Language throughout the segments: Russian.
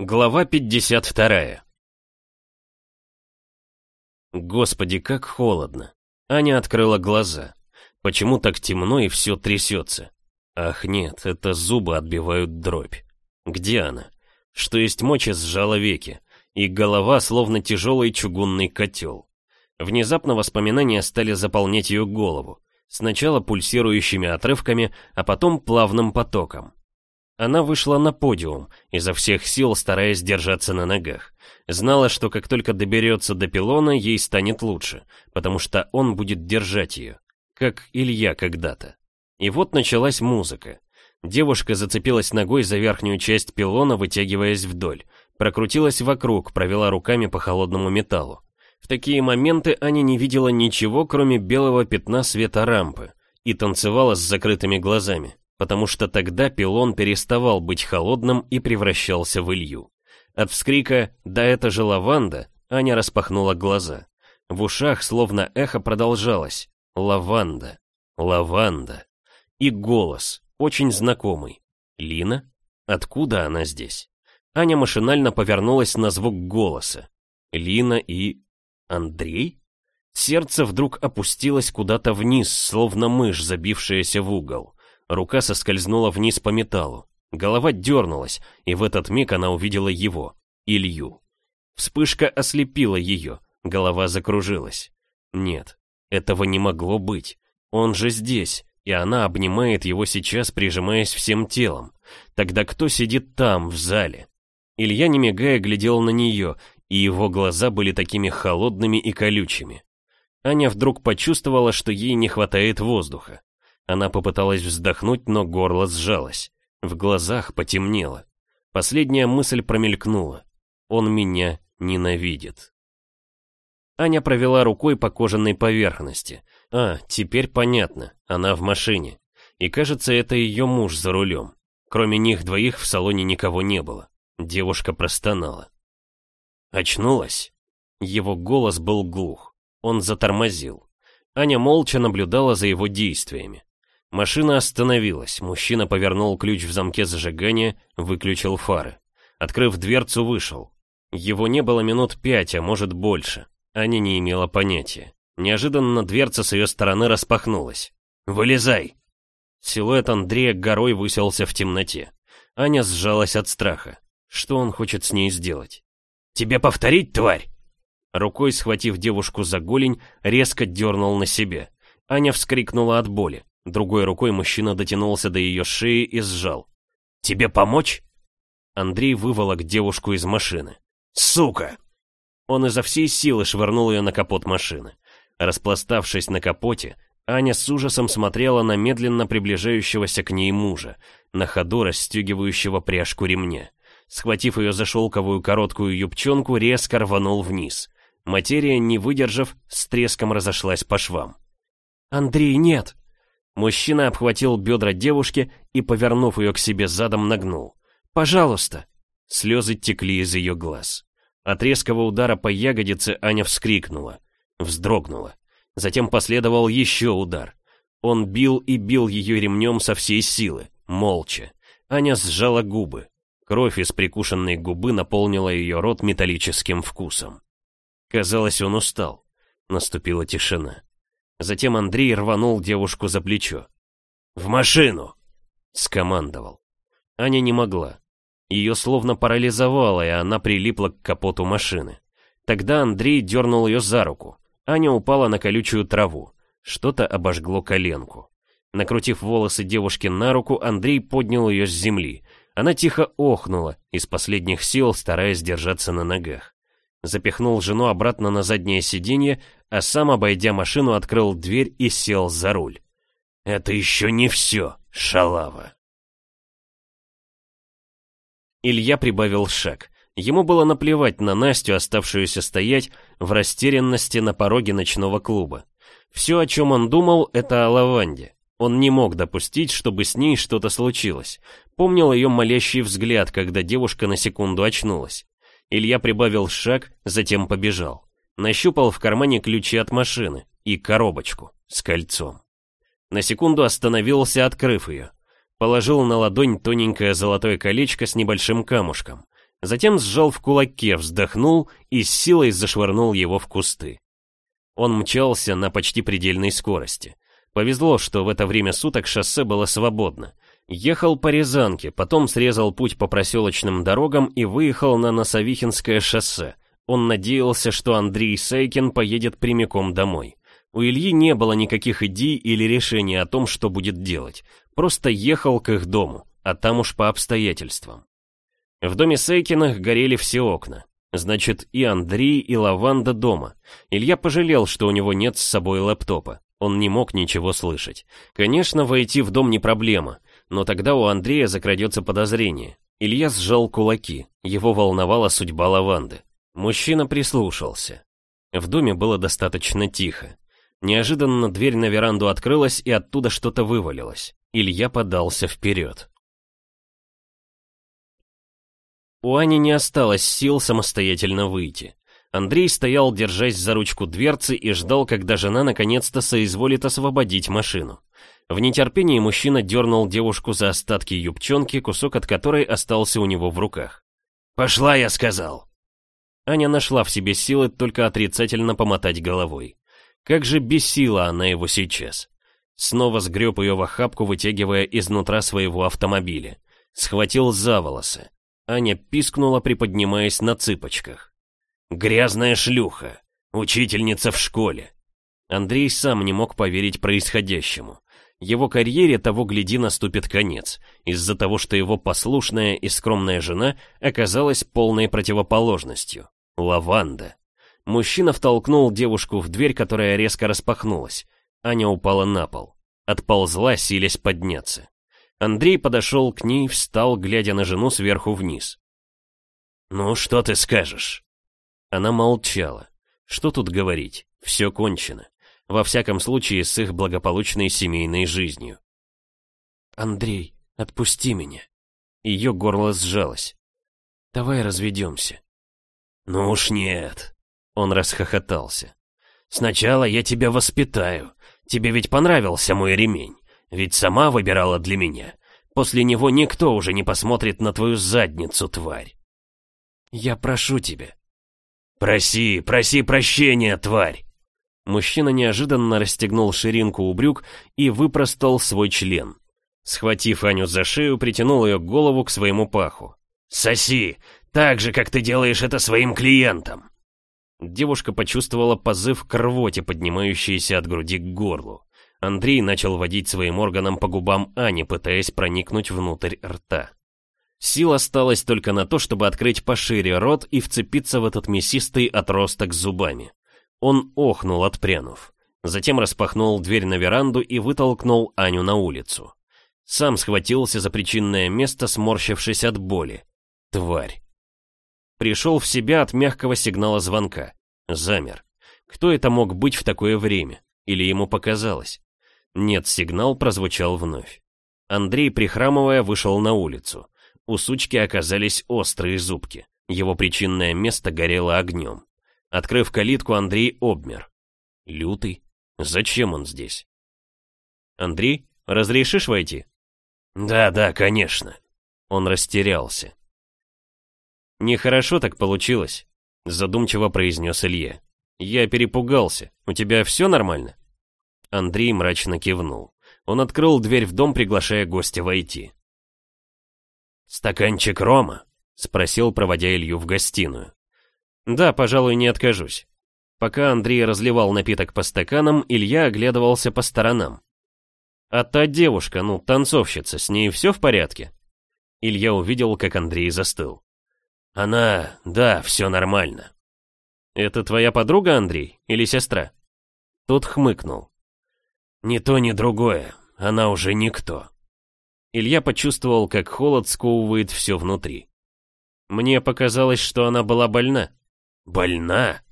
Глава 52 Господи, как холодно. Аня открыла глаза. Почему так темно и все трясется? Ах нет, это зубы отбивают дробь. Где она? Что есть мочи, сжала веки, и голова словно тяжелый чугунный котел. Внезапно воспоминания стали заполнять ее голову. Сначала пульсирующими отрывками, а потом плавным потоком. Она вышла на подиум, изо всех сил стараясь держаться на ногах. Знала, что как только доберется до пилона, ей станет лучше, потому что он будет держать ее, как Илья когда-то. И вот началась музыка. Девушка зацепилась ногой за верхнюю часть пилона, вытягиваясь вдоль. Прокрутилась вокруг, провела руками по холодному металлу. В такие моменты Аня не видела ничего, кроме белого пятна света рампы, и танцевала с закрытыми глазами потому что тогда пилон переставал быть холодным и превращался в илью. От вскрика «Да это же лаванда!» Аня распахнула глаза. В ушах словно эхо продолжалось «Лаванда! Лаванда!» И голос, очень знакомый. «Лина? Откуда она здесь?» Аня машинально повернулась на звук голоса. Лина и... Андрей? Сердце вдруг опустилось куда-то вниз, словно мышь, забившаяся в угол. Рука соскользнула вниз по металлу. Голова дернулась, и в этот миг она увидела его, Илью. Вспышка ослепила ее, голова закружилась. Нет, этого не могло быть. Он же здесь, и она обнимает его сейчас, прижимаясь всем телом. Тогда кто сидит там, в зале? Илья, не мигая, глядел на нее, и его глаза были такими холодными и колючими. Аня вдруг почувствовала, что ей не хватает воздуха. Она попыталась вздохнуть, но горло сжалось. В глазах потемнело. Последняя мысль промелькнула. Он меня ненавидит. Аня провела рукой по кожаной поверхности. А, теперь понятно, она в машине. И кажется, это ее муж за рулем. Кроме них двоих в салоне никого не было. Девушка простонала. Очнулась? Его голос был глух. Он затормозил. Аня молча наблюдала за его действиями. Машина остановилась, мужчина повернул ключ в замке зажигания, выключил фары. Открыв дверцу, вышел. Его не было минут пять, а может больше. Аня не имела понятия. Неожиданно дверца с ее стороны распахнулась. «Вылезай!» Силуэт Андрея горой выселся в темноте. Аня сжалась от страха. Что он хочет с ней сделать? «Тебе повторить, тварь?» Рукой схватив девушку за голень, резко дернул на себя. Аня вскрикнула от боли. Другой рукой мужчина дотянулся до ее шеи и сжал. «Тебе помочь?» Андрей выволок девушку из машины. «Сука!» Он изо всей силы швырнул ее на капот машины. Распластавшись на капоте, Аня с ужасом смотрела на медленно приближающегося к ней мужа, на ходу расстегивающего пряжку ремня. Схватив ее за шелковую короткую юбчонку, резко рванул вниз. Материя, не выдержав, с треском разошлась по швам. «Андрей, нет!» Мужчина обхватил бедра девушки и, повернув ее к себе задом, нагнул. «Пожалуйста!» Слезы текли из ее глаз. От резкого удара по ягодице Аня вскрикнула, вздрогнула. Затем последовал еще удар. Он бил и бил ее ремнем со всей силы, молча. Аня сжала губы. Кровь из прикушенной губы наполнила ее рот металлическим вкусом. Казалось, он устал. Наступила тишина. Затем Андрей рванул девушку за плечо. «В машину!» — скомандовал. Аня не могла. Ее словно парализовало, и она прилипла к капоту машины. Тогда Андрей дернул ее за руку. Аня упала на колючую траву. Что-то обожгло коленку. Накрутив волосы девушки на руку, Андрей поднял ее с земли. Она тихо охнула, из последних сил стараясь держаться на ногах запихнул жену обратно на заднее сиденье, а сам, обойдя машину, открыл дверь и сел за руль. «Это еще не все, шалава!» Илья прибавил шаг. Ему было наплевать на Настю, оставшуюся стоять в растерянности на пороге ночного клуба. Все, о чем он думал, это о лаванде. Он не мог допустить, чтобы с ней что-то случилось. Помнил ее молящий взгляд, когда девушка на секунду очнулась. Илья прибавил шаг, затем побежал. Нащупал в кармане ключи от машины и коробочку с кольцом. На секунду остановился, открыв ее. Положил на ладонь тоненькое золотое колечко с небольшим камушком. Затем сжал в кулаке, вздохнул и с силой зашвырнул его в кусты. Он мчался на почти предельной скорости. Повезло, что в это время суток шоссе было свободно. Ехал по Рязанке, потом срезал путь по проселочным дорогам и выехал на Носовихинское шоссе. Он надеялся, что Андрей Сайкин поедет прямиком домой. У Ильи не было никаких идей или решений о том, что будет делать. Просто ехал к их дому, а там уж по обстоятельствам. В доме Сайкиных горели все окна. Значит, и Андрей, и Лаванда дома. Илья пожалел, что у него нет с собой лэптопа. Он не мог ничего слышать. Конечно, войти в дом не проблема, но тогда у Андрея закрадется подозрение. Илья сжал кулаки, его волновала судьба Лаванды. Мужчина прислушался. В доме было достаточно тихо. Неожиданно дверь на веранду открылась, и оттуда что-то вывалилось. Илья подался вперед. У Ани не осталось сил самостоятельно выйти. Андрей стоял, держась за ручку дверцы, и ждал, когда жена наконец-то соизволит освободить машину. В нетерпении мужчина дернул девушку за остатки юбчонки, кусок от которой остался у него в руках. «Пошла, я сказал!» Аня нашла в себе силы только отрицательно помотать головой. Как же бесила она его сейчас. Снова сгреб ее в охапку, вытягивая изнутра своего автомобиля. Схватил за волосы. Аня пискнула, приподнимаясь на цыпочках. «Грязная шлюха! Учительница в школе!» Андрей сам не мог поверить происходящему. Его карьере того гляди наступит конец, из-за того, что его послушная и скромная жена оказалась полной противоположностью. Лаванда. Мужчина втолкнул девушку в дверь, которая резко распахнулась. Аня упала на пол. Отползла, силясь подняться. Андрей подошел к ней, встал, глядя на жену сверху вниз. «Ну, что ты скажешь?» Она молчала. Что тут говорить? Все кончено. Во всяком случае, с их благополучной семейной жизнью. «Андрей, отпусти меня». Ее горло сжалось. «Давай разведемся». «Ну уж нет». Он расхохотался. «Сначала я тебя воспитаю. Тебе ведь понравился мой ремень. Ведь сама выбирала для меня. После него никто уже не посмотрит на твою задницу, тварь. Я прошу тебя. Проси, проси прощения, тварь. Мужчина неожиданно расстегнул ширинку у брюк и выпростал свой член. Схватив Аню за шею, притянул ее голову к своему паху. «Соси, так же, как ты делаешь это своим клиентам!» Девушка почувствовала позыв к рвоте, поднимающейся от груди к горлу. Андрей начал водить своим органом по губам Ани, пытаясь проникнуть внутрь рта. Сил осталось только на то, чтобы открыть пошире рот и вцепиться в этот мясистый отросток зубами. Он охнул, отпрянув. Затем распахнул дверь на веранду и вытолкнул Аню на улицу. Сам схватился за причинное место, сморщившись от боли. Тварь. Пришел в себя от мягкого сигнала звонка. Замер. Кто это мог быть в такое время? Или ему показалось? Нет, сигнал прозвучал вновь. Андрей, прихрамывая, вышел на улицу. У сучки оказались острые зубки. Его причинное место горело огнем. Открыв калитку, Андрей обмер. Лютый? Зачем он здесь? Андрей, разрешишь войти? Да, да, конечно. Он растерялся. Нехорошо так получилось, задумчиво произнес Илья. Я перепугался. У тебя все нормально? Андрей мрачно кивнул. Он открыл дверь в дом, приглашая гостя войти. «Стаканчик рома?» — спросил, проводя Илью в гостиную. «Да, пожалуй, не откажусь». Пока Андрей разливал напиток по стаканам, Илья оглядывался по сторонам. «А та девушка, ну, танцовщица, с ней все в порядке?» Илья увидел, как Андрей застыл. «Она... да, все нормально». «Это твоя подруга, Андрей, или сестра?» Тот хмыкнул. Ни то, ни другое. Она уже никто. Илья почувствовал, как холод сковывает все внутри. Мне показалось, что она была больна. Больна?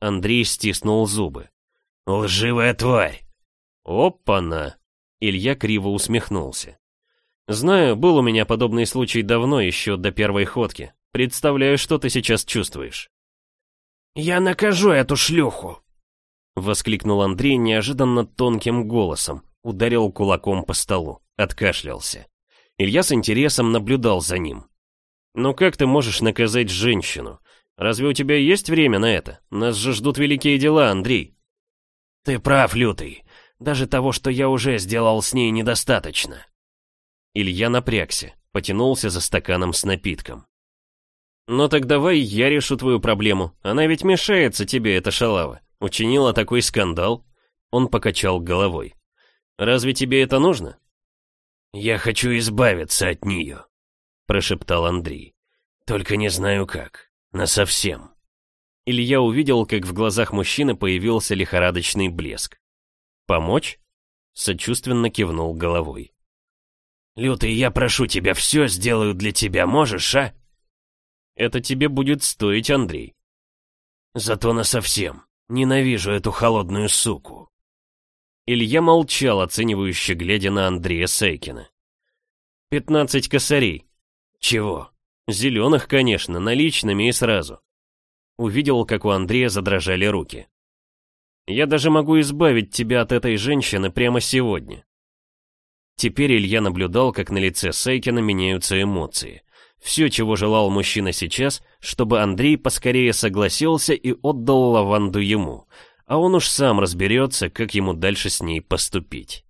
Андрей стиснул зубы. Лживая тварь. Опа-на. Илья криво усмехнулся. Знаю, был у меня подобный случай давно, еще до первой ходки. Представляю, что ты сейчас чувствуешь. «Я накажу эту шлюху!» Воскликнул Андрей неожиданно тонким голосом, ударил кулаком по столу, откашлялся. Илья с интересом наблюдал за ним. «Ну как ты можешь наказать женщину? Разве у тебя есть время на это? Нас же ждут великие дела, Андрей». «Ты прав, Лютый. Даже того, что я уже сделал с ней, недостаточно». Илья напрягся, потянулся за стаканом с напитком. «Ну так давай я решу твою проблему. Она ведь мешается тебе, эта шалава. Учинила такой скандал». Он покачал головой. «Разве тебе это нужно?» «Я хочу избавиться от нее», — прошептал Андрей. «Только не знаю как. Насовсем». Илья увидел, как в глазах мужчины появился лихорадочный блеск. «Помочь?» — сочувственно кивнул головой. «Лютый, я прошу тебя, все сделаю для тебя, можешь, а?» «Это тебе будет стоить, Андрей». «Зато насовсем. Ненавижу эту холодную суку». Илья молчал, оценивающе глядя на Андрея Сейкина. «Пятнадцать косарей». «Чего?» «Зеленых, конечно, наличными и сразу». Увидел, как у Андрея задрожали руки. «Я даже могу избавить тебя от этой женщины прямо сегодня. Теперь Илья наблюдал, как на лице Сейкина меняются эмоции. Все, чего желал мужчина сейчас, чтобы Андрей поскорее согласился и отдал лаванду ему, а он уж сам разберется, как ему дальше с ней поступить.